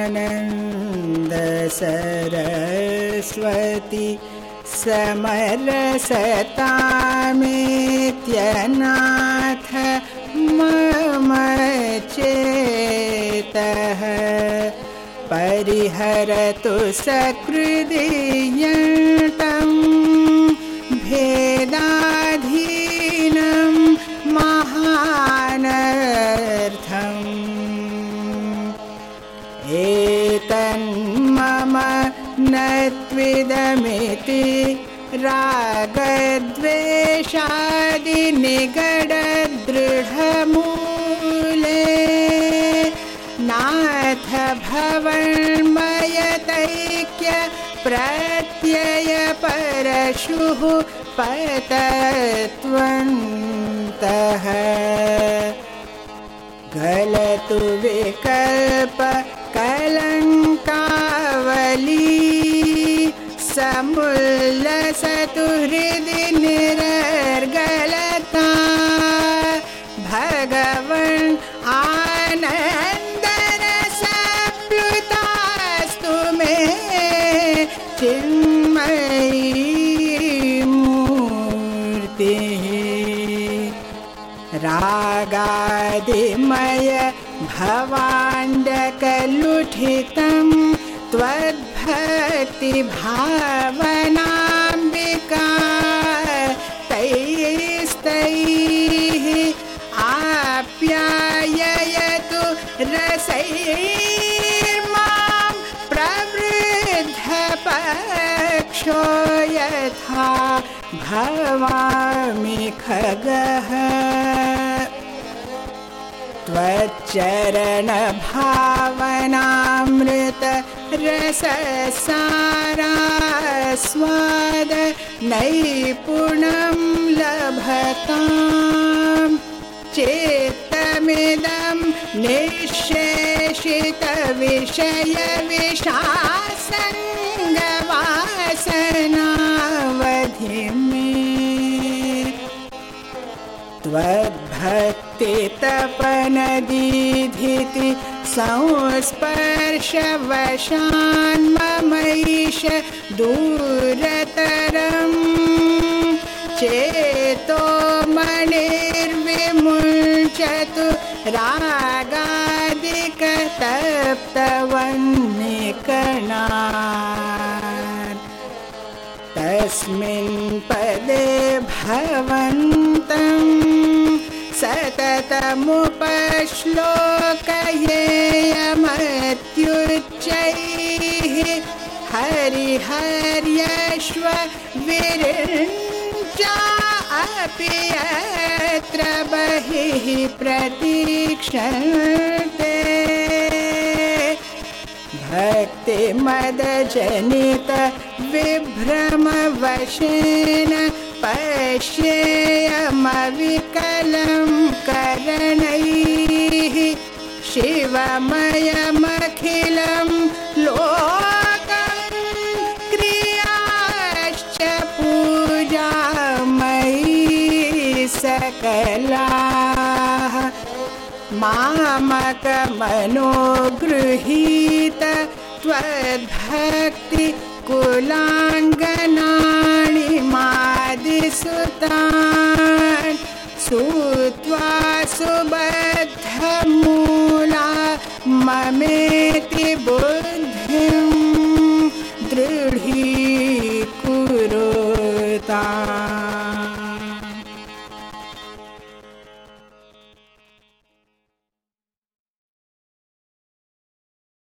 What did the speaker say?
त्वय्यानन्द सरस्वती समरसतामेत्यनाथ चेतः परिहरतु सकृदीयटं भेदाधीनं महानर्थम्। एतन्मम न त्विदमिति रागद्वेषादिनिगडदृढमूले नाथ भवन्मयतैक्य प्रत्ययपरशुः पतत्वन्तः। गलतु विकल्प कलङ्कावली समुल्लसतु हृदि रागादिमय भवाण्डकलुठितं त्वद्भक्तिभावनाम्बिका तैस्तैः आप्याययतु रसैर्मां प्रवृद्धपक्षो यथा भवामि खगः। त्वच्चरणभावनामृत रससारास्वाद नैपुणं लभताम्। चेत्तमिदं निःशेषितविषयविशासङ्गवासनावधि त्वद्भक्तितपनदीधिति संस्पर्शवशान् ममैष दूरतरम्। चेतो मणिर्विमुञ्चतु रागादिकतप्तवन्निकणात् तस्मिन् पदे भवन्तम् सततमुपश्लोकयेयमत्युच्चैः हरिहर्यश्व विरिञ्चा अपि यत्र बहिः प्रतीक्षन्ते भक्तिमदजनित विभ्रमवशेन पश्येयमविकलं करणैः शिवमयमखिलं मामकमनोगृहीत त्वद्भक्ति कुलाङ्गनाणि मादिसुतान्। सुत्वा सुबद्धमूला ममेति